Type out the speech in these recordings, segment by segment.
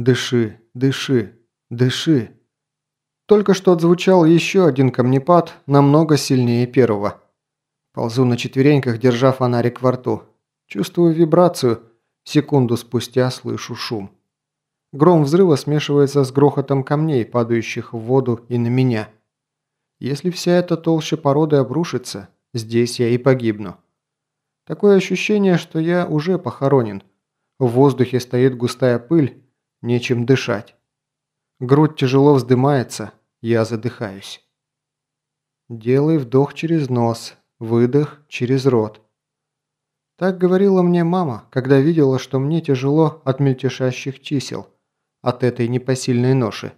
Дыши, дыши, дыши. Только что отзвучал еще один камнепад, намного сильнее первого. Ползу на четвереньках, держа фонарик во рту. Чувствую вибрацию. Секунду спустя слышу шум. Гром взрыва смешивается с грохотом камней, падающих в воду и на меня. Если вся эта толща породы обрушится, здесь я и погибну. Такое ощущение, что я уже похоронен. В воздухе стоит густая пыль, нечем дышать. Грудь тяжело вздымается, я задыхаюсь. Делай вдох через нос, выдох через рот. Так говорила мне мама, когда видела, что мне тяжело от мельтешащих чисел, от этой непосильной ноши.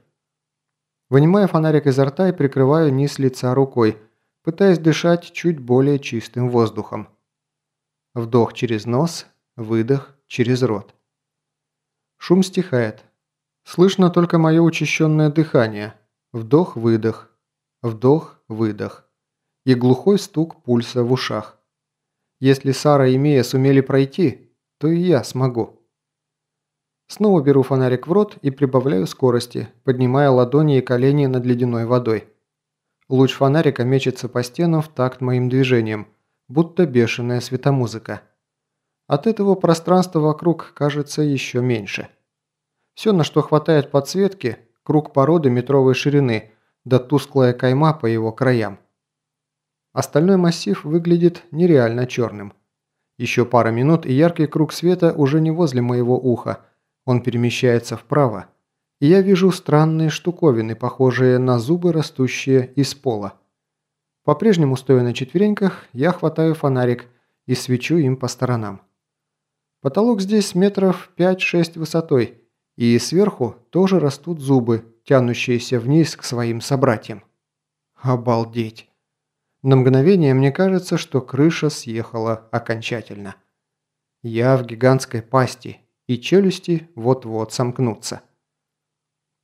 Вынимаю фонарик изо рта и прикрываю низ лица рукой, пытаясь дышать чуть более чистым воздухом. Вдох через нос, выдох через рот. Шум стихает. Слышно только мое учащенное дыхание. Вдох-выдох. Вдох-выдох. И глухой стук пульса в ушах. Если Сара и Мия сумели пройти, то и я смогу. Снова беру фонарик в рот и прибавляю скорости, поднимая ладони и колени над ледяной водой. Луч фонарика мечется по стенам в такт моим движением, будто бешеная светомузыка. От этого пространство вокруг кажется еще меньше. Все, на что хватает подсветки, круг породы метровой ширины, да тусклая кайма по его краям. Остальной массив выглядит нереально черным. Еще пара минут, и яркий круг света уже не возле моего уха. Он перемещается вправо. И я вижу странные штуковины, похожие на зубы, растущие из пола. По-прежнему, стоя на четвереньках, я хватаю фонарик и свечу им по сторонам. Потолок здесь метров 5-6 высотой, и сверху тоже растут зубы, тянущиеся вниз к своим собратьям. Обалдеть! На мгновение мне кажется, что крыша съехала окончательно. Я в гигантской пасти, и челюсти вот-вот сомкнутся.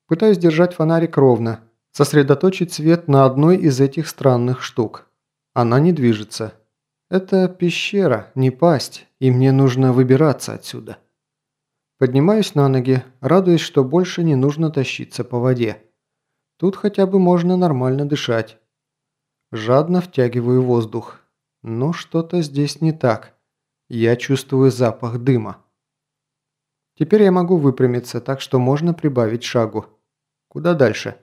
Пытаюсь держать фонарик ровно, сосредоточить свет на одной из этих странных штук. Она не движется, это пещера, не пасть, и мне нужно выбираться отсюда. Поднимаюсь на ноги, радуясь, что больше не нужно тащиться по воде. Тут хотя бы можно нормально дышать. Жадно втягиваю воздух. Но что-то здесь не так. Я чувствую запах дыма. Теперь я могу выпрямиться, так что можно прибавить шагу. Куда дальше?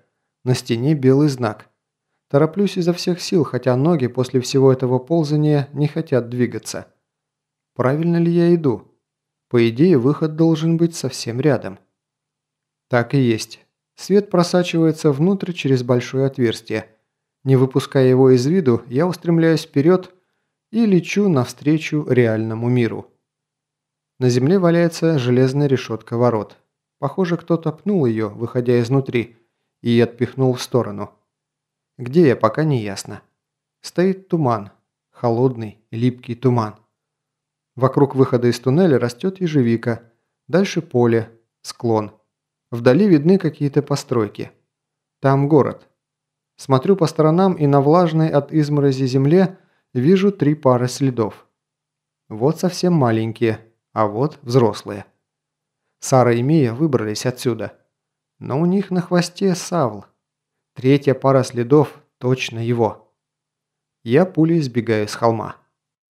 На стене белый знак. Тороплюсь изо всех сил, хотя ноги после всего этого ползания не хотят двигаться. Правильно ли я иду? По идее, выход должен быть совсем рядом. Так и есть. Свет просачивается внутрь через большое отверстие. Не выпуская его из виду, я устремляюсь вперед и лечу навстречу реальному миру. На земле валяется железная решетка ворот. Похоже, кто-то пнул ее, выходя изнутри, и отпихнул в сторону. Где я, пока не ясно. Стоит туман. Холодный, липкий туман. Вокруг выхода из туннеля растет ежевика. Дальше поле, склон. Вдали видны какие-то постройки. Там город. Смотрю по сторонам и на влажной от изморози земле вижу три пары следов. Вот совсем маленькие, а вот взрослые. Сара и Мия выбрались отсюда. Но у них на хвосте Савл. Третья пара следов точно его. Я пулей сбегаю с холма.